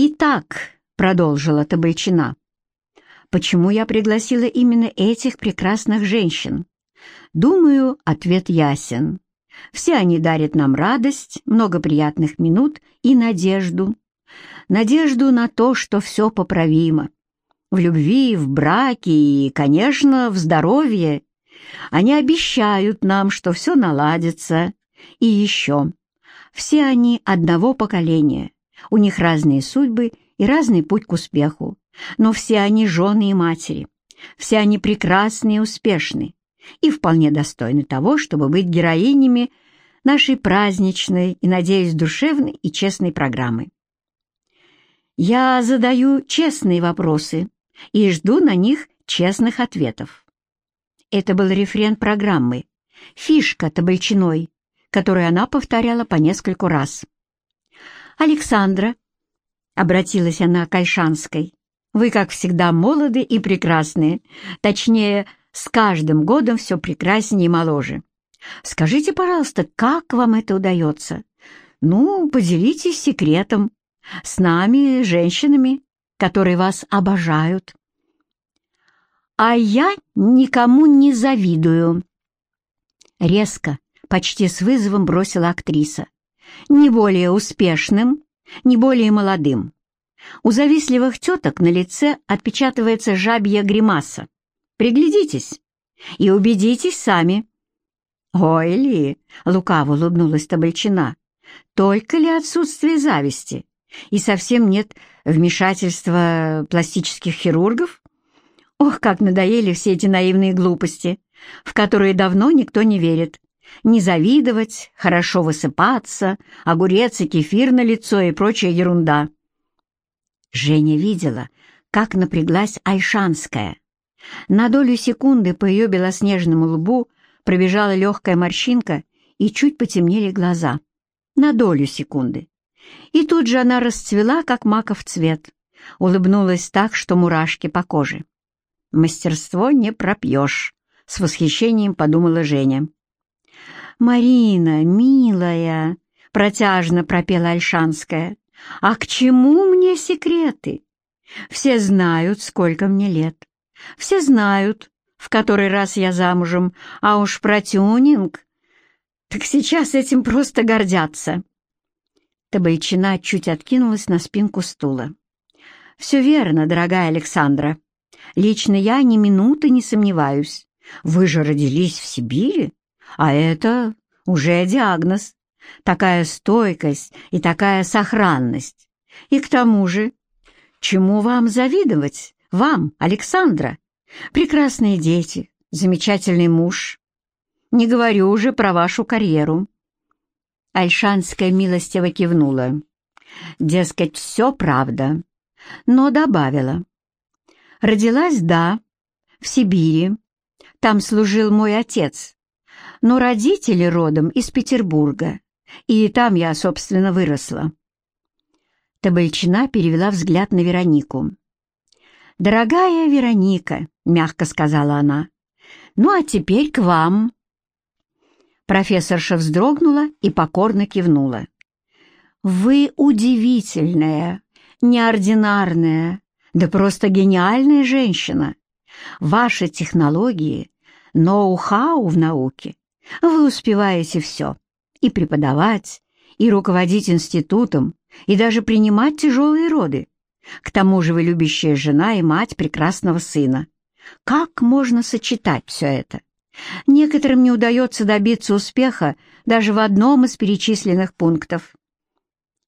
«Итак», — продолжила Табальчина, — «почему я пригласила именно этих прекрасных женщин? Думаю, ответ ясен. Все они дарят нам радость, много приятных минут и надежду. Надежду на то, что все поправимо. В любви, в браке и, конечно, в здоровье. Они обещают нам, что все наладится. И еще. Все они одного поколения. У них разные судьбы и разный путь к успеху. Но все они жены и матери. Все они прекрасны и успешны. И вполне достойны того, чтобы быть героинями нашей праздничной и, надеюсь, душевной и честной программы. Я задаю честные вопросы и жду на них честных ответов. Это был рефрен программы, фишка Табальчиной, которую она повторяла по нескольку раз. «Александра», — обратилась она к Альшанской, — «вы, как всегда, молоды и прекрасны, точнее, с каждым годом все прекраснее и моложе. Скажите, пожалуйста, как вам это удается? Ну, поделитесь секретом с нами, женщинами, которые вас обожают. А я никому не завидую. Резко, почти с вызовом бросила актриса. Не более успешным, не более молодым. У завистливых теток на лице отпечатывается жабья гримаса. Приглядитесь и убедитесь сами. «Ой ли!» — лукаво улыбнулась Табальчина. «Только ли отсутствие зависти? И совсем нет вмешательства пластических хирургов? Ох, как надоели все эти наивные глупости, в которые давно никто не верит. Не завидовать, хорошо высыпаться, огурец и кефир на лицо и прочая ерунда». Женя видела, как напряглась Айшанская. На долю секунды по ее белоснежному лбу пробежала легкая морщинка и чуть потемнели глаза. На долю секунды. И тут же она расцвела, как маков цвет. Улыбнулась так, что мурашки по коже. «Мастерство не пропьешь», — с восхищением подумала Женя. «Марина, милая», — протяжно пропела Альшанская, — «а к чему мне секреты? Все знают, сколько мне лет. Все знают, в который раз я замужем, а уж про тюнинг... Так сейчас этим просто гордятся. Табальчина чуть откинулась на спинку стула. «Все верно, дорогая Александра. Лично я ни минуты не сомневаюсь. Вы же родились в Сибири, а это уже диагноз. Такая стойкость и такая сохранность. И к тому же, чему вам завидовать, вам, Александра? Прекрасные дети, замечательный муж. Не говорю уже про вашу карьеру». Альшанская милостиво кивнула. Дескать, все правда, но добавила. Родилась, да, в Сибири. Там служил мой отец. Но родители родом из Петербурга, и там я, собственно, выросла. Табальчина перевела взгляд на Веронику. «Дорогая Вероника», — мягко сказала она, — «ну а теперь к вам». Профессорша вздрогнула и покорно кивнула. «Вы удивительная, неординарная, да просто гениальная женщина. Ваши технологии, ноу-хау в науке. Вы успеваете все. И преподавать, и руководить институтом, и даже принимать тяжелые роды. К тому же вы любящая жена и мать прекрасного сына. Как можно сочетать все это? Некоторым не удается добиться успеха даже в одном из перечисленных пунктов.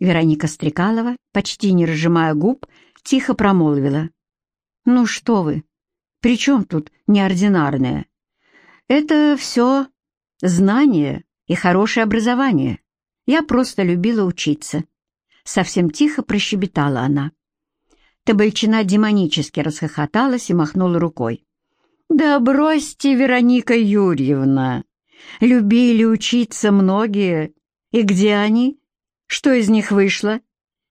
Вероника Стрекалова, почти не разжимая губ, тихо промолвила. «Ну что вы, при чем тут неординарное? Это все знание и хорошее образование. Я просто любила учиться». Совсем тихо прощебетала она. Табальчина демонически расхохоталась и махнула рукой. «Да бросьте, Вероника Юрьевна! Любили учиться многие. И где они? Что из них вышло?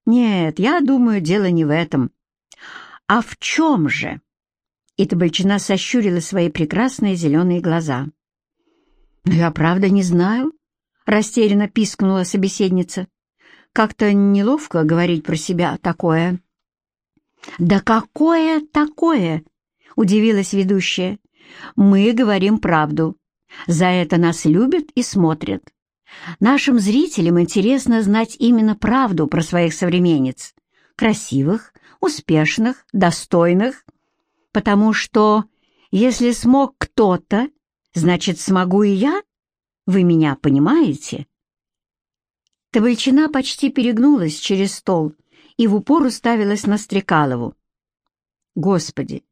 Нет, я думаю, дело не в этом. А в чем же?» И Табальчина сощурила свои прекрасные зеленые глаза. «Но я правда не знаю», — растерянно пискнула собеседница. Как-то неловко говорить про себя такое». «Да какое такое?» — удивилась ведущая. «Мы говорим правду. За это нас любят и смотрят. Нашим зрителям интересно знать именно правду про своих современниц. Красивых, успешных, достойных. Потому что, если смог кто-то, значит, смогу и я. Вы меня понимаете?» Табальчина почти перегнулась через стол и в упор уставилась на Стрекалову. «Господи,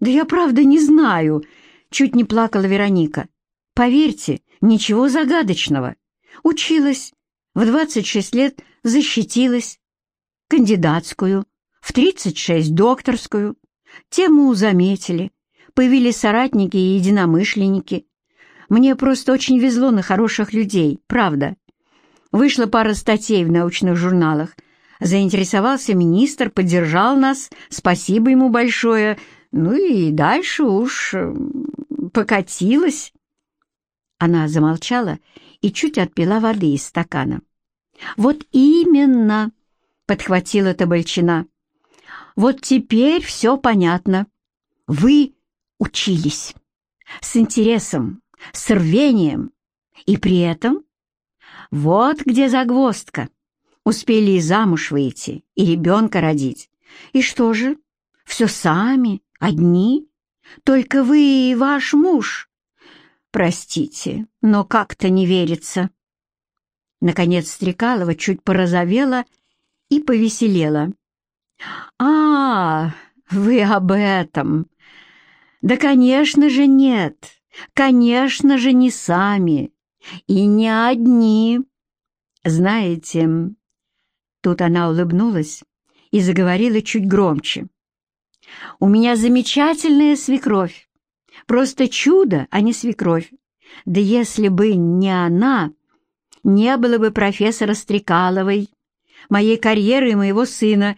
да я правда не знаю!» — чуть не плакала Вероника. «Поверьте, ничего загадочного. Училась, в 26 лет защитилась, кандидатскую, в 36 докторскую. Тему заметили, появились соратники и единомышленники. Мне просто очень везло на хороших людей, правда. Вышла пара статей в научных журналах. Заинтересовался министр, поддержал нас, спасибо ему большое. Ну и дальше уж покатилась. Она замолчала и чуть отпила воды из стакана. «Вот именно!» — подхватила Табальчина. «Вот теперь все понятно. Вы учились. С интересом, с рвением. И при этом вот где загвоздка. Успели и замуж выйти, и ребенка родить. И что же? Все сами, одни? Только вы и ваш муж? Простите, но как-то не верится. Наконец Стрекалова чуть порозовела и повеселела. «А, вы об этом!» «Да, конечно же, нет! Конечно же, не сами! И не одни. Знаете, тут она улыбнулась и заговорила чуть громче. У меня замечательная свекровь. Просто чудо, а не свекровь. Да если бы не она, не было бы профессора Стрекаловой, моей карьеры и моего сына,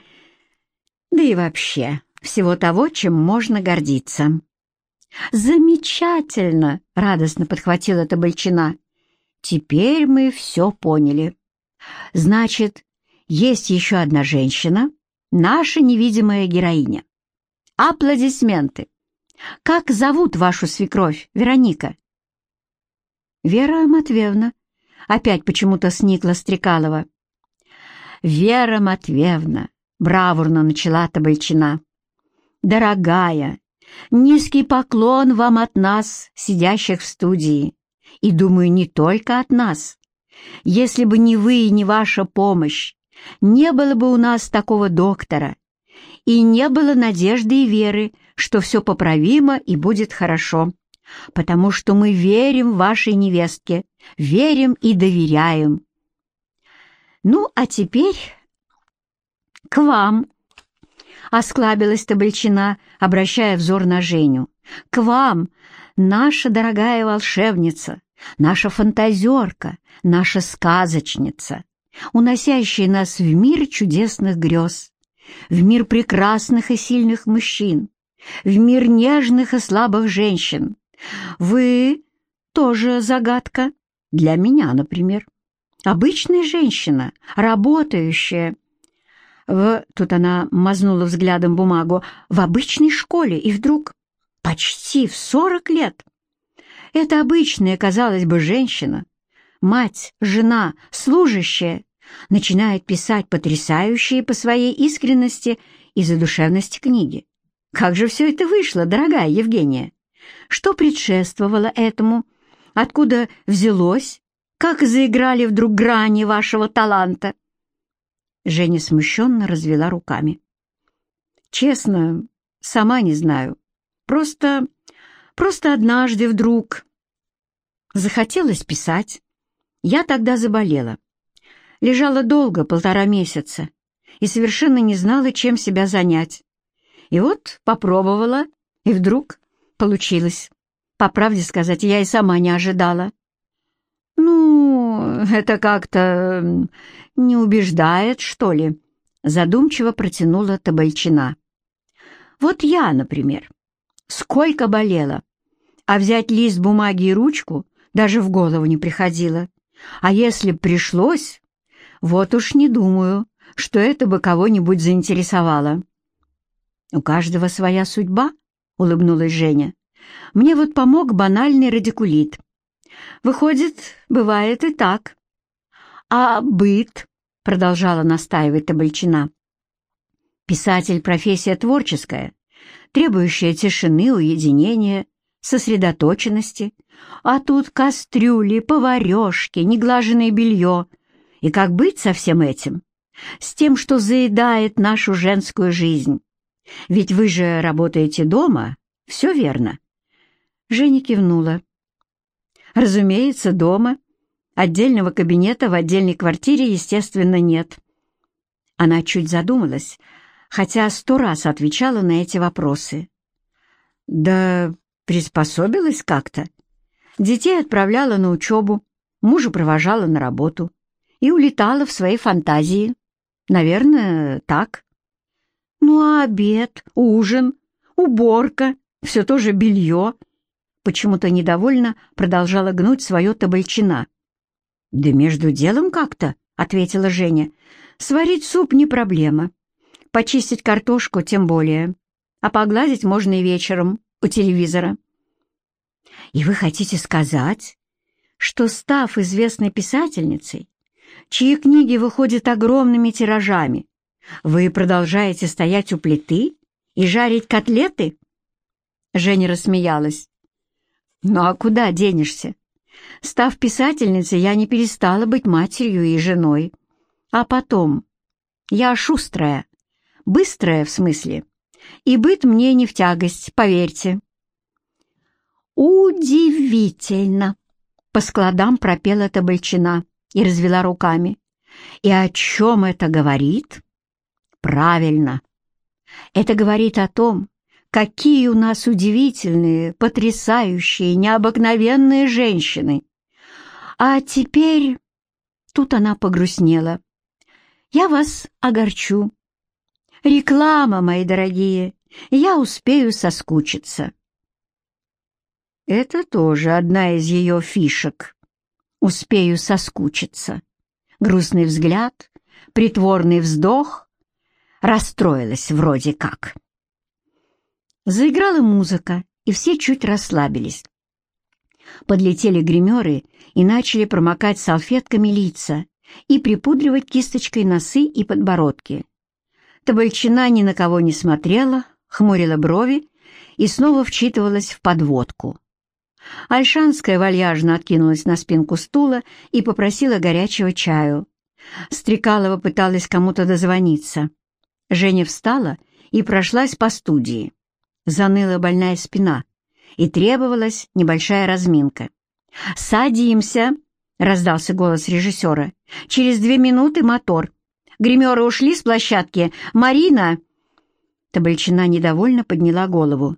да и вообще всего того, чем можно гордиться. «Замечательно!» — радостно подхватила Табальчина. Теперь мы все поняли. Значит, есть еще одна женщина, наша невидимая героиня. Аплодисменты. Как зовут вашу свекровь, Вероника? Вера Матвеевна. Опять почему-то сникла Стрекалова. Вера Матвеевна, бравурно начала Табальчина. Дорогая, низкий поклон вам от нас, сидящих в студии. И, думаю, не только от нас. Если бы не вы и не ваша помощь, не было бы у нас такого доктора, и не было надежды и веры, что все поправимо и будет хорошо, потому что мы верим вашей невестке, верим и доверяем. Ну, а теперь к вам, — осклабилась Табальчина, обращая взор на Женю. «К вам, наша дорогая волшебница, наша фантазерка, наша сказочница, уносящая нас в мир чудесных грез, в мир прекрасных и сильных мужчин, в мир нежных и слабых женщин. Вы тоже загадка, для меня, например. Обычная женщина, работающая, в, тут она мазнула взглядом бумагу, в обычной школе, и вдруг почти в сорок лет. Это обычная, казалось бы, женщина, мать, жена, служащая, начинает писать потрясающие по своей искренности и задушевности книги. Как же все это вышло, дорогая Евгения? Что предшествовало этому? Откуда взялось? Как заиграли вдруг грани вашего таланта? Женя смущенно развела руками. Честно, сама не знаю. Просто, просто однажды вдруг захотелось писать. Я тогда заболела. Лежала долго, полтора месяца, и совершенно не знала, чем себя занять. И вот попробовала, и вдруг получилось. По правде сказать, я и сама не ожидала. «Ну, это как-то не убеждает, что ли?» Задумчиво протянула Табальчина. «Вот я, например, сколько болела, а взять лист бумаги и ручку даже в голову не приходило. А если б пришлось, Вот уж не думаю, что это бы кого-нибудь заинтересовало. «У каждого своя судьба», — улыбнулась Женя. «Мне вот помог банальный радикулит. Выходит, бывает и так». «А быт?» — продолжала настаивать Табальчина. «Писатель — профессия творческая, требующая тишины, уединения, сосредоточенности. А тут кастрюли, поварешки, неглаженное белье. И как быть со всем этим? С тем, что заедает нашу женскую жизнь. Ведь вы же работаете дома, все верно?» Женя кивнула. «Разумеется, дома. Отдельного кабинета в отдельной квартире, естественно, нет». Она чуть задумалась, хотя сто раз отвечала на эти вопросы. «Да приспособилась как-то. Детей отправляла на учебу, мужа провожала на работу и улетала в свои фантазии. Наверное, так». Ну а обед, ужин, уборка, все то же белье. Почему-то недовольно продолжала гнуть свое табальчина. «Да между делом как-то», — ответила Женя. «Сварить суп не проблема. Почистить картошку тем более. А погладить можно и вечером у телевизора». «И вы хотите сказать, что, став известной писательницей, чьи книги выходят огромными тиражами, вы продолжаете стоять у плиты и жарить котлеты?» Женя рассмеялась. «Ну а куда денешься? Став писательницей, я не перестала быть матерью и женой. А потом, я шустрая, быстрая в смысле, и быт мне не в тягость, поверьте». «Удивительно!» — по складам пропела Табальчина и развела руками. «И о чем это говорит?» Правильно. Это говорит о том, какие у нас удивительные, потрясающие, необыкновенные женщины. А теперь... Тут она погрустнела. Я вас огорчу. Реклама, мои дорогие, я успею соскучиться. Это тоже одна из ее фишек. Успею соскучиться. Грустный взгляд, притворный вздох, расстроилась вроде как. Заиграла музыка, и все чуть расслабились. Подлетели гримеры и начали промокать салфетками лица и припудривать кисточкой носы и подбородки. Табальчина ни на кого не смотрела, хмурила брови и снова вчитывалась в подводку. Альшанская вальяжно откинулась на спинку стула и попросила горячего чаю. Стрекалова пыталась кому-то дозвониться. Женя встала и прошлась по студии. Заныла больная спина, и требовалась небольшая разминка. «Садимся!» — раздался голос режиссера. «Через две минуты мотор. Гримеры ушли с площадки. Марина!» Табальчина недовольно подняла голову.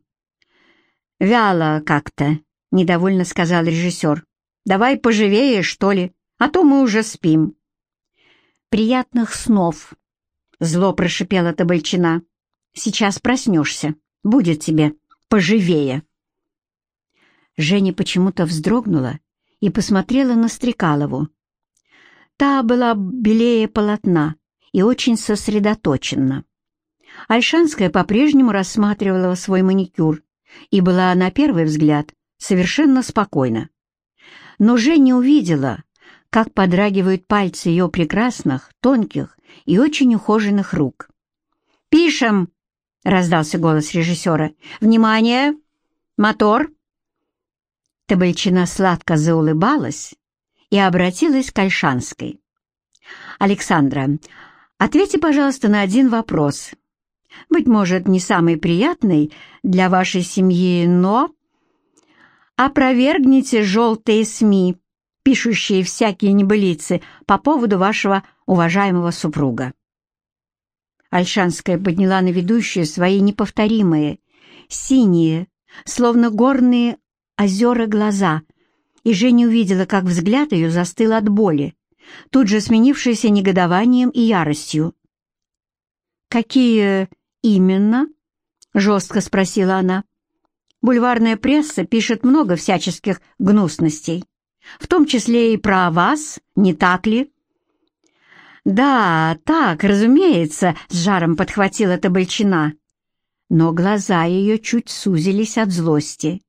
«Вяло как-то», — недовольно сказал режиссер. «Давай поживее, что ли, а то мы уже спим». «Приятных снов», Зло прошипела Табальчина. «Сейчас проснешься. Будет тебе поживее». Женя почему-то вздрогнула и посмотрела на Стрекалову. Та была белее полотна и очень сосредоточена. Альшанская по-прежнему рассматривала свой маникюр и была на первый взгляд совершенно спокойна. Но Женя увидела, как подрагивают пальцы ее прекрасных, тонких и очень ухоженных рук. «Пишем!» — раздался голос режиссера. «Внимание! Мотор!» Табальчина сладко заулыбалась и обратилась к Альшанской. «Александра, ответьте, пожалуйста, на один вопрос. Быть может, не самый приятный для вашей семьи, но...» «Опровергните желтые СМИ, пишущие всякие небылицы по поводу вашего уважаемого супруга. Альшанская подняла на ведущую свои неповторимые, синие, словно горные озера глаза, и Женя увидела, как взгляд ее застыл от боли, тут же сменившийся негодованием и яростью. «Какие именно?» — жестко спросила она. «Бульварная пресса пишет много всяческих гнусностей, в том числе и про вас, не так ли?» «Да, так, разумеется», — с жаром подхватила Табальчина. Но глаза ее чуть сузились от злости.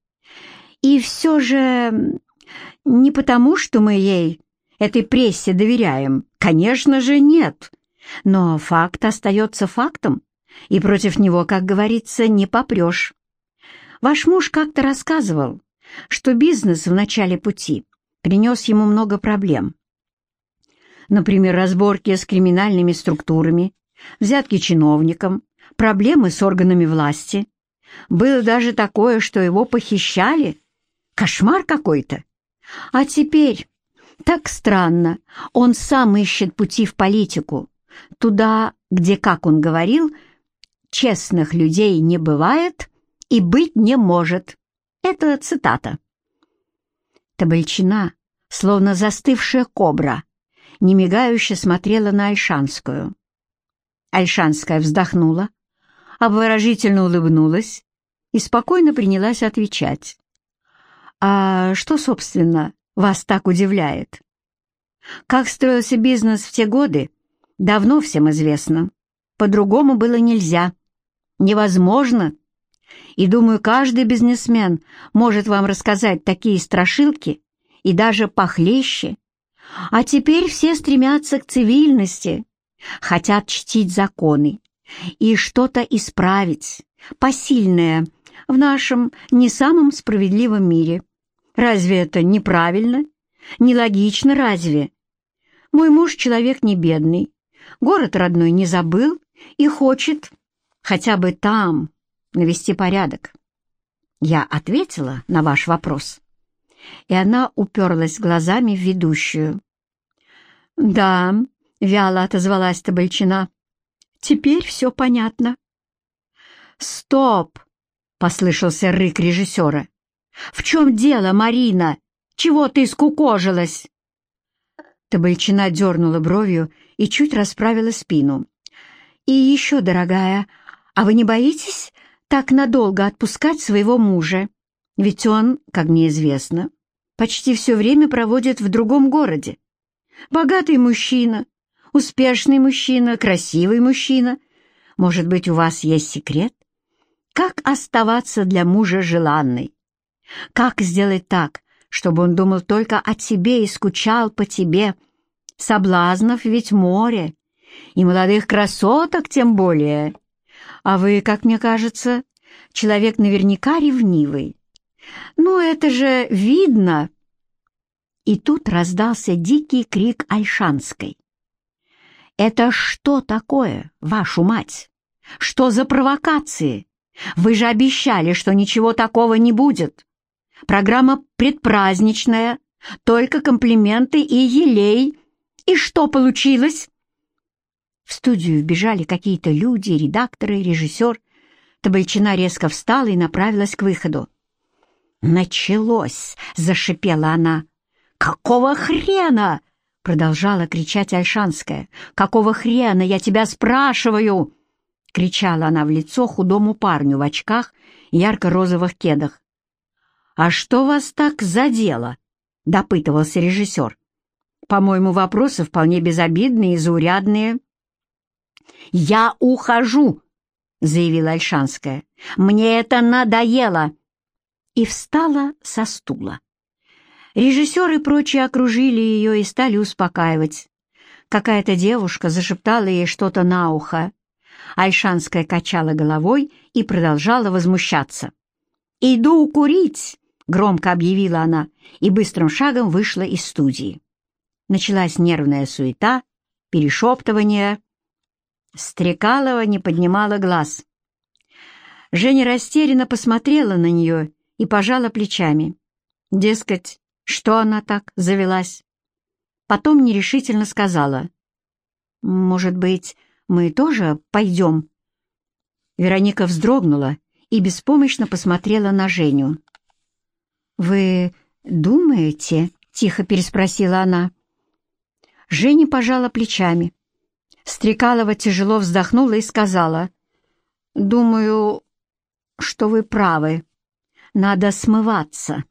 «И все же не потому, что мы ей, этой прессе, доверяем. Конечно же, нет. Но факт остается фактом, и против него, как говорится, не попрешь. Ваш муж как-то рассказывал, что бизнес в начале пути принес ему много проблем. Например, разборки с криминальными структурами, взятки чиновникам, проблемы с органами власти. Было даже такое, что его похищали. Кошмар какой-то. А теперь, так странно, он сам ищет пути в политику. Туда, где, как он говорил, честных людей не бывает и быть не может. Это цитата. Табальчина, словно застывшая кобра, немигающе смотрела на Альшанскую. Альшанская вздохнула, обворожительно улыбнулась и спокойно принялась отвечать. «А что, собственно, вас так удивляет?» «Как строился бизнес в те годы, давно всем известно. По-другому было нельзя. Невозможно. И, думаю, каждый бизнесмен может вам рассказать такие страшилки и даже похлеще. А теперь все стремятся к цивильности, хотят чтить законы и что-то исправить, посильное в нашем не самом справедливом мире. Разве это неправильно? Нелогично разве? Мой муж человек не бедный, город родной не забыл и хочет хотя бы там навести порядок. Я ответила на ваш вопрос, и она уперлась глазами в ведущую. «Да», — вяло отозвалась Табальчина, — «теперь все понятно». «Стоп!» — послышался рык режиссера. «В чем дело, Марина? Чего ты скукожилась?» Табальчина дернула бровью и чуть расправила спину. «И еще, дорогая, а вы не боитесь так надолго отпускать своего мужа? Ведь он, как мне известно, почти все время проводит в другом городе. Богатый мужчина, успешный мужчина, красивый мужчина. Может быть, у вас есть секрет? Как оставаться для мужа желанной? Как сделать так, чтобы он думал только о тебе и скучал по тебе? Соблазнов ведь море, и молодых красоток тем более. А вы, как мне кажется, человек наверняка ревнивый. Ну, это же видно. И тут раздался дикий крик Альшанской. «Это что такое, вашу мать? Что за провокации? Вы же обещали, что ничего такого не будет. Программа предпраздничная, только комплименты и елей. И что получилось?» В студию вбежали какие-то люди, редакторы, режиссер. Табальчина резко встала и направилась к выходу. «Началось!» — зашипела она. «Какого хрена?» — продолжала кричать Альшанская. «Какого хрена, я тебя спрашиваю?» — кричала она в лицо худому парню в очках и ярко-розовых кедах. «А что вас так задело?» — допытывался режиссер. «По-моему, вопросы вполне безобидные и заурядные». «Я ухожу!» — заявила Альшанская. «Мне это надоело!» И встала со стула. Режиссеры и прочие окружили ее и стали успокаивать. Какая-то девушка зашептала ей что-то на ухо. Альшанская качала головой и продолжала возмущаться. «Иду курить!» — громко объявила она и быстрым шагом вышла из студии. Началась нервная суета, перешептывание. Стрекалова не поднимала глаз. Женя растерянно посмотрела на нее и пожала плечами. Дескать, что она так завелась? Потом нерешительно сказала. «Может быть, мы тоже пойдем?» Вероника вздрогнула и беспомощно посмотрела на Женю. «Вы думаете?» — тихо переспросила она. Женя пожала плечами. Стрекалова тяжело вздохнула и сказала. «Думаю, что вы правы. Надо смываться».